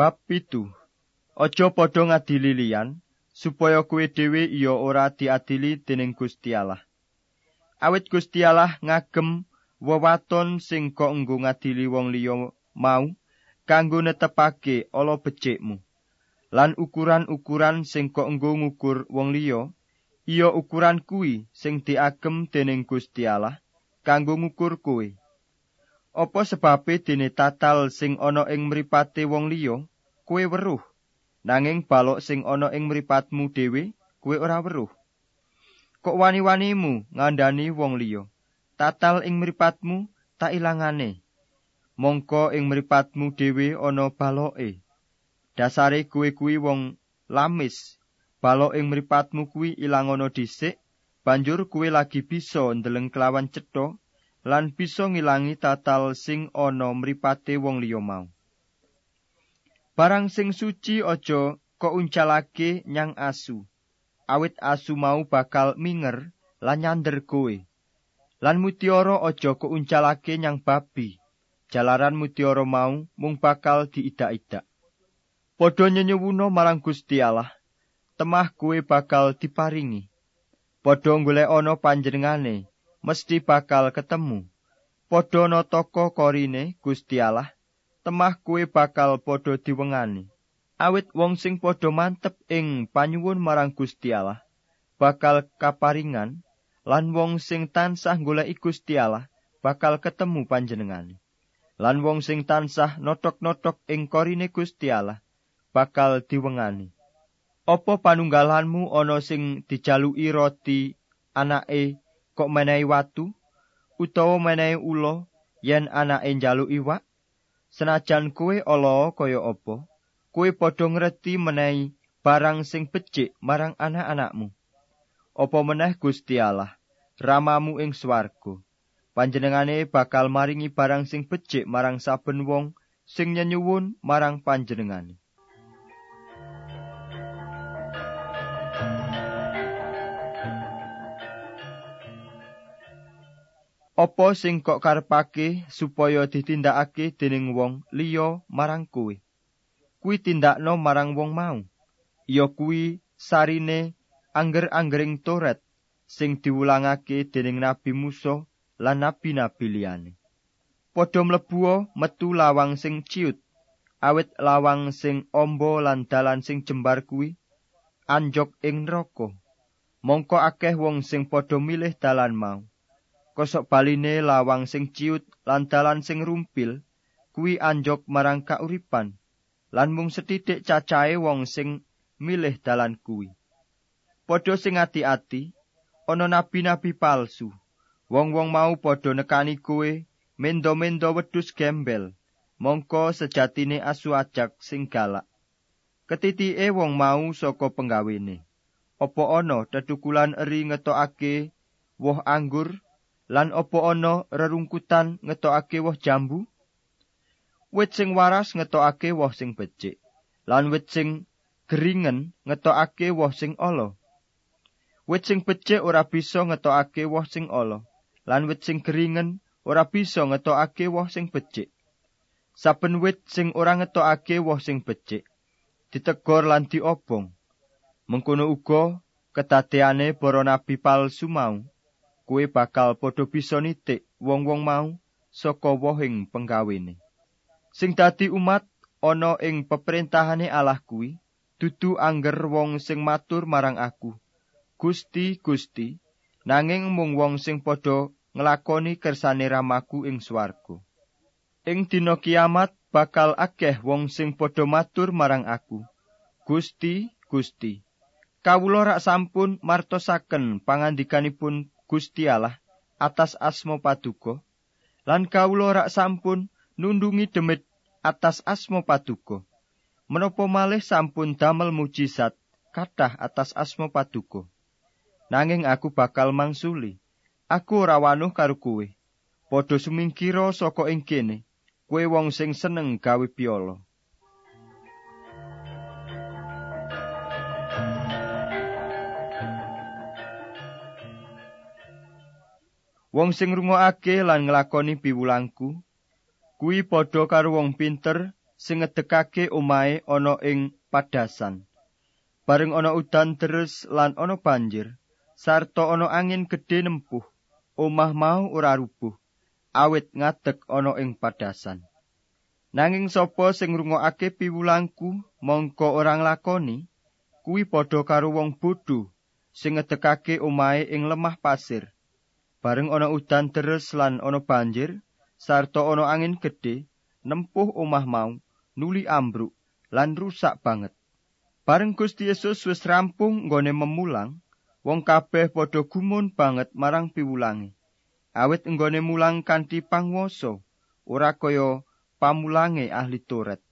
Bab pitu Ojo padha ngadili liyan supaya kuwe dhewe iya ora diadili dening Gusti Allah. Awit Gusti Allah ngagem wewaton sing kok nggo ngadili wong liya mau kanggo netepake ala becikmu. Lan ukuran-ukuran sing kok nggo ngukur wong liya iya ukuran kuwi sing diagem dening Gusti Allah kanggo ngukur kowe. Apa sebabe dene tatal sing ana ing mripate wong liya kowe weruh. Nanging balok sing ana ing mripatmu dhewe kowe ora weruh. Kok wani-wanimu ngandani wong liya? Tatal ing mripatmu tak ilangane. Mongko ing mripatmu dhewe ana baloke. Dasare kowe kuwi wong lamis. Balok ing mripatmu kuwi ilang ana dhisik. Banjur kowe lagi bisa ndeleng kelawan cetha lan bisa ngilangi tatal sing ana mripate wong liya mau Barang sing suci aja kok uncalake nyang asu. Awit asu mau bakal minger lan nyander kowe. Lan mutiara aja kok uncalake nyang babi. Jalaran mutiara mau mung bakal diidak-idak. Padha nyenyuwuna marang Gusti Allah, temah kowe bakal diparingi. Padha golek ana panjenengane, mesti bakal ketemu. Padha nata korine Gusti Allah, temah kue bakal padha diwengani. Awit wong sing padha mantep ing panyuwun marang Gusti Allah bakal kaparingan lan wong sing tansah golek Gusti Allah bakal ketemu panjenengane. Lan wong sing tansah notok-notok ing korine Gusti Allah bakal diwengani. Apa panunggalanmu ana sing dijaluki roti anake kok menehi watu utawa menehi ula yen anake njaluk iwak? Senajan kowe ala kaya apa kowe padha ngerti menehi barang sing becik marang anak-anakmu. Apa meneh Gusti Allah? Ramamu ing swarga. Panjenengane bakal maringi barang sing becik marang saben wong sing nyenyuwun marang panjenengane Apa sing kok karepake supaya ditindakake dening wong liya marang kowe? Kuwi tindakno marang wong mau. Ya kuwi sarine angger-anggering Toret sing diwulangake dening Nabi Musa lan nabi-nabi liyane. Padha mlebu metu lawang sing ciut, awit lawang sing ombo lan dalan sing jembar kuwi anjok ing neraka. Mongko akeh wong sing padha milih dalan mau. Kosok baline lawang sing ciut lan dalan sing rumpil kuwi anjok marang kauripan lan mung setitik cacahe wong sing milih dalan kuwi. Padha sing ati-ati ana nabi-nabi palsu. Wong-wong mau padha nekani kowe mendo-mendo wedhus gembel mongko sejatine asu ajak sing galak. Ketitike wong mau saka penggawene. Apa ana tetukulan eri ngetokake woh anggur lan opo ana rerungkutan ngetokake woh jambu? Wit sing waras ngetokake woh sing becik lan wit sing geringen ngetokake woh sing ala. Wit sing becik ora bisa ngetokake woh sing ala lan wit sing geringen ora bisa ngetokake woh sing becik. Saben wit sing ora ngetokake woh sing becik ditegor lan diobong. Mengkono uga kedadeane para nabi palsu mau kowe bakal padha bisa nitik wong-wong mau saka wohing penggawene. Sing dadi umat ana ing peperintahane Allah kuwi dudu angger wong sing matur marang aku. Gusti, Gusti, nanging mung wong sing padha nglakoni kersane ramaku ing swarga. Ing dina kiamat bakal akeh wong sing padha matur marang aku. Gusti, Gusti, kawula rak sampun martosaken pangandikanipun Gusti Allah atas asmo paduka lan kawula rak sampun nundungi demit atas asmo paduka. Menapa malih sampun damel mujizat kathah atas asmo paduka? Nanging aku bakal mangsuli aku ora wanuh karo kowe. Padha sumingkira saka ing kene kowe wong sing seneng gawe piala Wong sing ngrungokake lan nglakoni piwulangku kuwi padha karo wong pinter sing ngedekake omahe ana ing padasan. Bareng ana udan deres lan ana banjir, sarta ana angin gedhe nempuh, omah mau ora rubuh, awit ngadeg ana ing padasan. Nanging sapa sing ngrungokake piwulangku mongko ora nglakoni, kuwi padha karo wong bodho sing ngedekake omahe ing lemah pasir. Bareng ana udan deres lan ana banjir, sarta ana angin gedhe, nempuh omah mau, nuli ambruk lan rusak banget. Bareng Gusti Yesus wis rampung nggone memulang, wong kabeh padha gumun banget marang piwulange. Awit nggone mulang kanthi pangwasa, ora kaya pamulange ahli Toret.